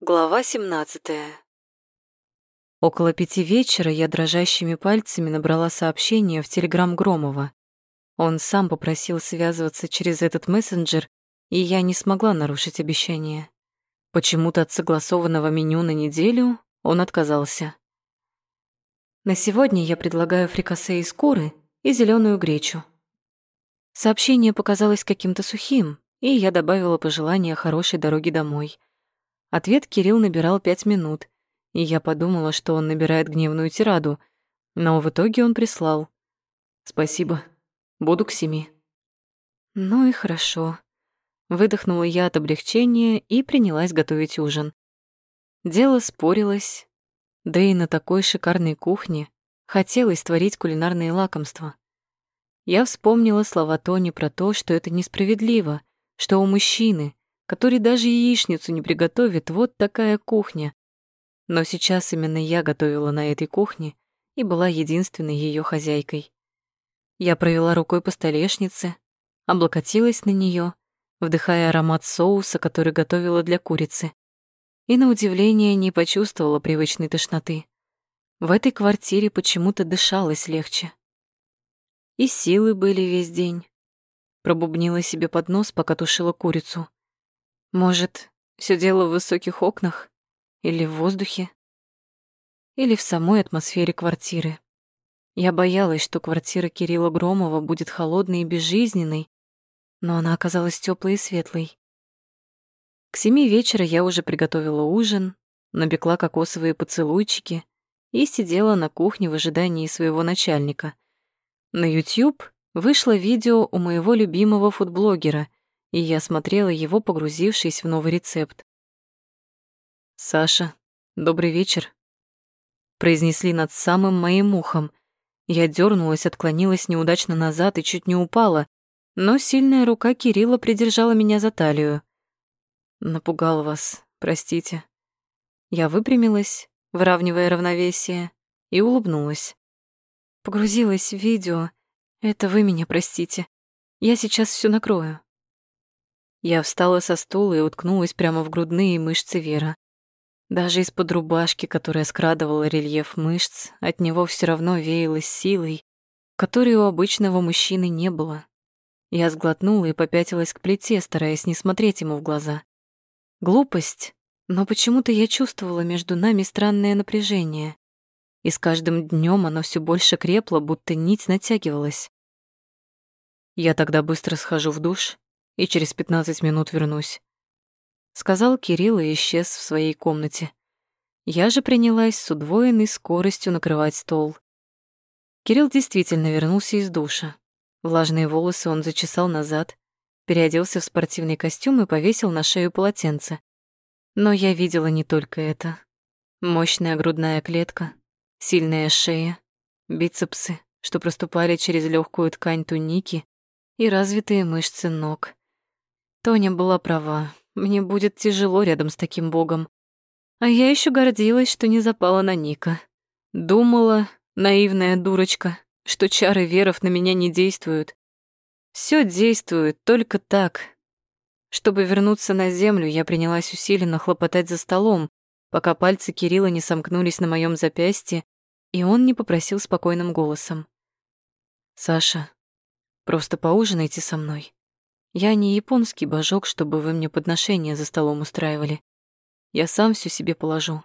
Глава 17. Около пяти вечера я дрожащими пальцами набрала сообщение в телеграм Громова. Он сам попросил связываться через этот мессенджер, и я не смогла нарушить обещание. Почему-то от согласованного меню на неделю он отказался. На сегодня я предлагаю фрикасе из куры и зеленую гречу. Сообщение показалось каким-то сухим, и я добавила пожелание хорошей дороги домой. Ответ Кирилл набирал пять минут, и я подумала, что он набирает гневную тираду, но в итоге он прислал. «Спасибо. Буду к семи». Ну и хорошо. Выдохнула я от облегчения и принялась готовить ужин. Дело спорилось, да и на такой шикарной кухне хотелось творить кулинарные лакомства. Я вспомнила слова Тони про то, что это несправедливо, что у мужчины, который даже яичницу не приготовит, вот такая кухня. Но сейчас именно я готовила на этой кухне и была единственной ее хозяйкой. Я провела рукой по столешнице, облокотилась на нее, вдыхая аромат соуса, который готовила для курицы, и на удивление не почувствовала привычной тошноты. В этой квартире почему-то дышалось легче. И силы были весь день. Пробубнила себе под нос, пока тушила курицу. Может, все дело в высоких окнах? Или в воздухе? Или в самой атмосфере квартиры? Я боялась, что квартира Кирилла Громова будет холодной и безжизненной, но она оказалась теплой и светлой. К семи вечера я уже приготовила ужин, напекла кокосовые поцелуйчики и сидела на кухне в ожидании своего начальника. На YouTube вышло видео у моего любимого фудблогера — и я смотрела его, погрузившись в новый рецепт. «Саша, добрый вечер», — произнесли над самым моим ухом. Я дернулась, отклонилась неудачно назад и чуть не упала, но сильная рука Кирилла придержала меня за талию. «Напугал вас, простите». Я выпрямилась, выравнивая равновесие, и улыбнулась. Погрузилась в видео. Это вы меня простите. Я сейчас все накрою. Я встала со стула и уткнулась прямо в грудные мышцы Вера. Даже из-под рубашки, которая скрадывала рельеф мышц, от него все равно веяло силой, которой у обычного мужчины не было. Я сглотнула и попятилась к плите, стараясь не смотреть ему в глаза. Глупость, но почему-то я чувствовала между нами странное напряжение. И с каждым днем оно все больше крепло, будто нить натягивалась. Я тогда быстро схожу в душ, и через пятнадцать минут вернусь», — сказал Кирилл и исчез в своей комнате. Я же принялась с удвоенной скоростью накрывать стол. Кирилл действительно вернулся из душа. Влажные волосы он зачесал назад, переоделся в спортивный костюм и повесил на шею полотенце. Но я видела не только это. Мощная грудная клетка, сильная шея, бицепсы, что проступали через легкую ткань туники, и развитые мышцы ног. Тоня была права. Мне будет тяжело рядом с таким богом. А я еще гордилась, что не запала на Ника. Думала, наивная дурочка, что чары веров на меня не действуют. Все действует только так. Чтобы вернуться на землю, я принялась усиленно хлопотать за столом, пока пальцы Кирилла не сомкнулись на моем запястье, и он не попросил спокойным голосом. «Саша, просто поужинайте со мной». Я не японский божок, чтобы вы мне подношения за столом устраивали. Я сам все себе положу.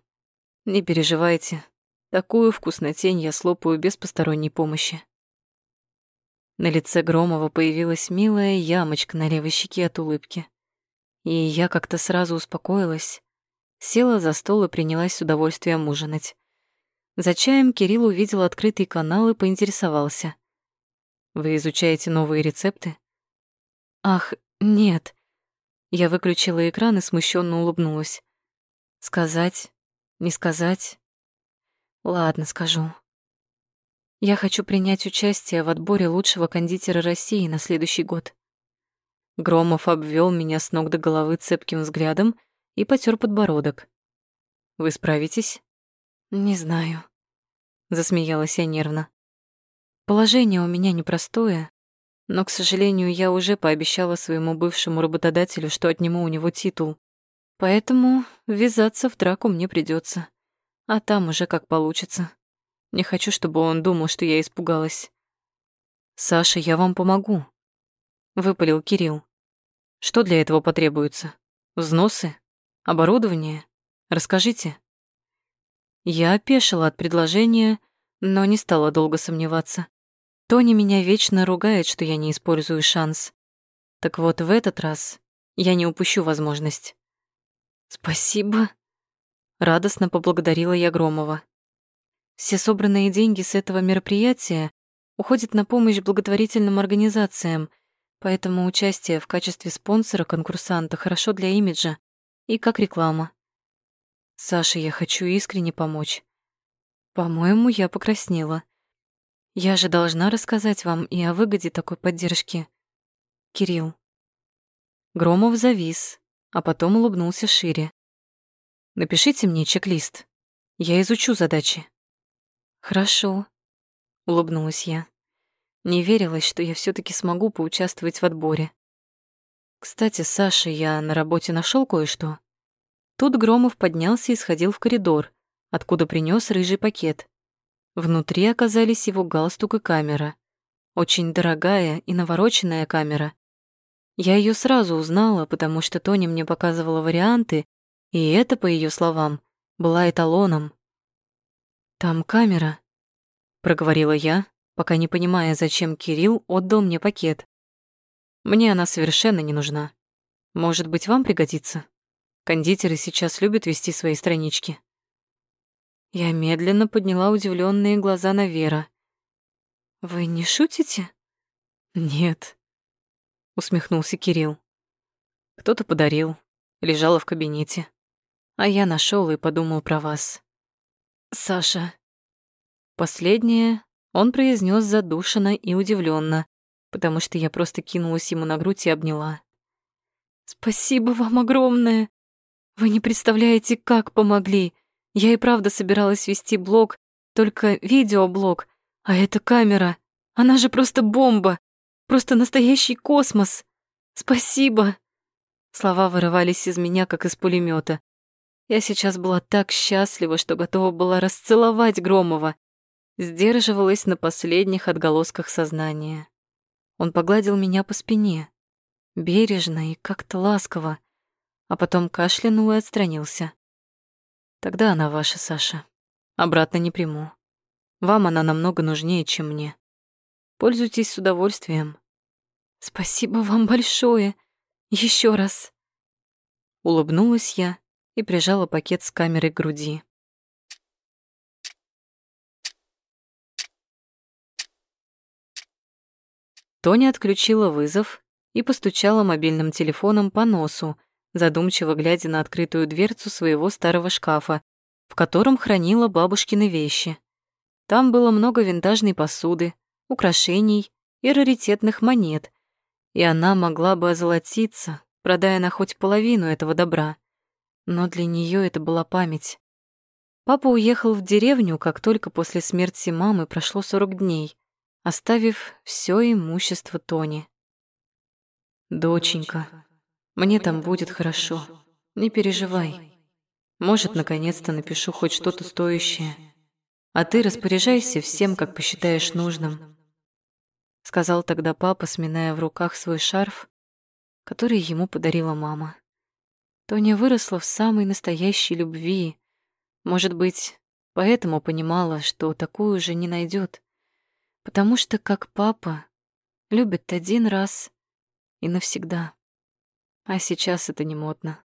Не переживайте, такую вкуснотень я слопаю без посторонней помощи. На лице Громова появилась милая ямочка на левой щеке от улыбки. И я как-то сразу успокоилась, села за стол и принялась с удовольствием ужинать. За чаем Кирилл увидел открытый канал и поинтересовался. «Вы изучаете новые рецепты?» Ах, нет. Я выключила экран и смущенно улыбнулась. Сказать? Не сказать? Ладно, скажу. Я хочу принять участие в отборе лучшего кондитера России на следующий год. Громов обвел меня с ног до головы цепким взглядом и потер подбородок. Вы справитесь? Не знаю. Засмеялась я нервно. Положение у меня непростое, но, к сожалению, я уже пообещала своему бывшему работодателю, что отниму у него титул. Поэтому ввязаться в драку мне придется, А там уже как получится. Не хочу, чтобы он думал, что я испугалась. «Саша, я вам помогу», — выпалил Кирилл. «Что для этого потребуется? Взносы? Оборудование? Расскажите». Я опешила от предложения, но не стала долго сомневаться. Тони меня вечно ругает, что я не использую шанс. Так вот, в этот раз я не упущу возможность. «Спасибо», — радостно поблагодарила я Громова. Все собранные деньги с этого мероприятия уходят на помощь благотворительным организациям, поэтому участие в качестве спонсора конкурсанта хорошо для имиджа и как реклама. Саша, я хочу искренне помочь. По-моему, я покраснела. Я же должна рассказать вам и о выгоде такой поддержки. Кирилл. Громов завис, а потом улыбнулся шире. Напишите мне чек-лист. Я изучу задачи. Хорошо, улыбнулась я. Не верилось, что я все таки смогу поучаствовать в отборе. Кстати, Саша, я на работе нашел кое-что. Тут Громов поднялся и сходил в коридор, откуда принес рыжий пакет. Внутри оказались его галстук и камера. Очень дорогая и навороченная камера. Я ее сразу узнала, потому что Тони мне показывала варианты, и это, по ее словам, была эталоном. «Там камера», — проговорила я, пока не понимая, зачем Кирилл отдал мне пакет. «Мне она совершенно не нужна. Может быть, вам пригодится? Кондитеры сейчас любят вести свои странички». Я медленно подняла удивленные глаза на Вера. «Вы не шутите?» «Нет», — усмехнулся Кирилл. «Кто-то подарил, лежала в кабинете, а я нашел и подумал про вас. Саша». Последнее он произнес задушенно и удивленно, потому что я просто кинулась ему на грудь и обняла. «Спасибо вам огромное! Вы не представляете, как помогли!» Я и правда собиралась вести блог, только видеоблог, а эта камера, она же просто бомба, просто настоящий космос. Спасибо. Слова вырывались из меня, как из пулемета. Я сейчас была так счастлива, что готова была расцеловать Громова. Сдерживалась на последних отголосках сознания. Он погладил меня по спине, бережно и как-то ласково, а потом кашлянул и отстранился. Тогда она ваша, Саша. Обратно не приму. Вам она намного нужнее, чем мне. Пользуйтесь с удовольствием. Спасибо вам большое. Еще раз. Улыбнулась я и прижала пакет с камерой к груди. Тоня отключила вызов и постучала мобильным телефоном по носу, задумчиво глядя на открытую дверцу своего старого шкафа, в котором хранила бабушкины вещи. Там было много винтажной посуды, украшений и раритетных монет, и она могла бы озолотиться, продая на хоть половину этого добра. Но для нее это была память. Папа уехал в деревню, как только после смерти мамы прошло 40 дней, оставив все имущество Тони. «Доченька», мне там будет хорошо. Не переживай. Может, наконец-то напишу хоть что-то стоящее. А ты распоряжайся всем, как посчитаешь нужным. Сказал тогда папа, сминая в руках свой шарф, который ему подарила мама. Тоня выросла в самой настоящей любви. Может быть, поэтому понимала, что такую же не найдет, Потому что, как папа, любит один раз и навсегда. А сейчас это не модно.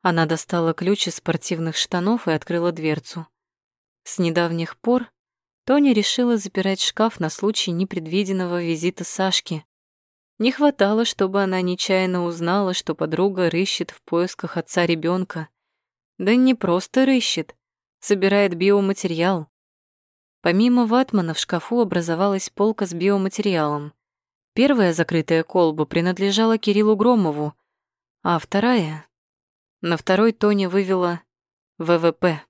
Она достала ключ из спортивных штанов и открыла дверцу. С недавних пор Тоня решила запирать шкаф на случай непредвиденного визита Сашки. Не хватало, чтобы она нечаянно узнала, что подруга рыщет в поисках отца ребенка. Да не просто рыщет, собирает биоматериал. Помимо ватмана в шкафу образовалась полка с биоматериалом. Первая закрытая колба принадлежала Кириллу Громову, а вторая... На второй тоне вывела ВВП.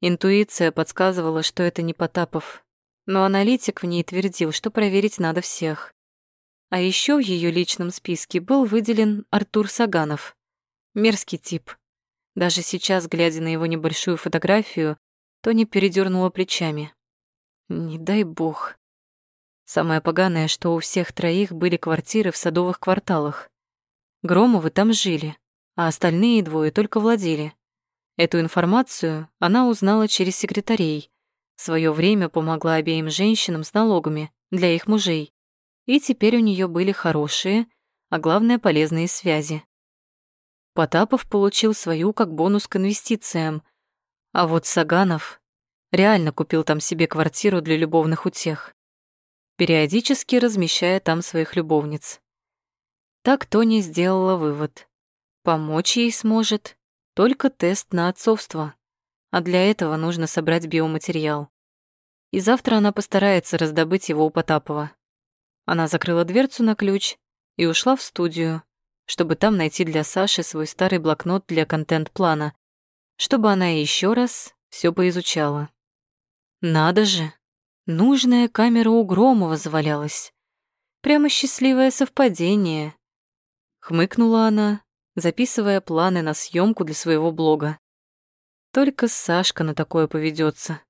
Интуиция подсказывала, что это не Потапов, но аналитик в ней твердил, что проверить надо всех. А еще в ее личном списке был выделен Артур Саганов. Мерзкий тип. Даже сейчас, глядя на его небольшую фотографию, Тони передернула плечами. Не дай бог. Самое поганое, что у всех троих были квартиры в садовых кварталах. Громовы там жили, а остальные двое только владели. Эту информацию она узнала через секретарей. В своё время помогла обеим женщинам с налогами для их мужей. И теперь у неё были хорошие, а главное полезные связи. Потапов получил свою как бонус к инвестициям, а вот Саганов реально купил там себе квартиру для любовных утех, периодически размещая там своих любовниц. Так Тони сделала вывод. Помочь ей сможет только тест на отцовство, а для этого нужно собрать биоматериал. И завтра она постарается раздобыть его у Потапова. Она закрыла дверцу на ключ и ушла в студию, чтобы там найти для Саши свой старый блокнот для контент-плана, чтобы она еще раз все поизучала. Надо же, нужная камера у Громова завалялась. Прямо счастливое совпадение. Хмыкнула она записывая планы на съемку для своего блога. Только Сашка на такое поведется.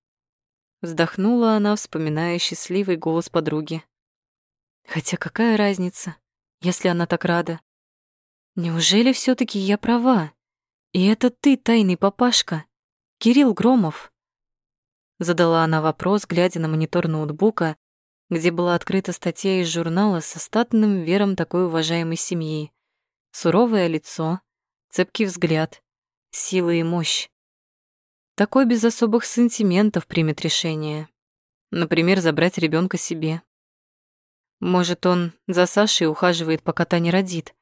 Вздохнула она, вспоминая счастливый голос подруги. Хотя какая разница, если она так рада? Неужели все таки я права? И это ты, тайный папашка, Кирилл Громов? Задала она вопрос, глядя на монитор ноутбука, где была открыта статья из журнала со статным вером такой уважаемой семьи. Суровое лицо, цепкий взгляд, сила и мощь. Такой без особых сантиментов примет решение. Например, забрать ребенка себе. Может, он за Сашей ухаживает, пока та не родит,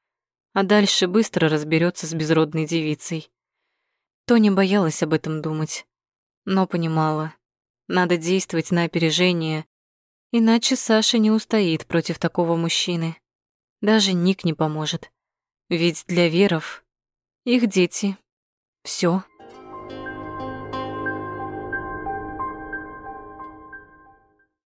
а дальше быстро разберется с безродной девицей. Тоня боялась об этом думать, но понимала, надо действовать на опережение, иначе Саша не устоит против такого мужчины. Даже Ник не поможет. Ведь для веров их дети — все.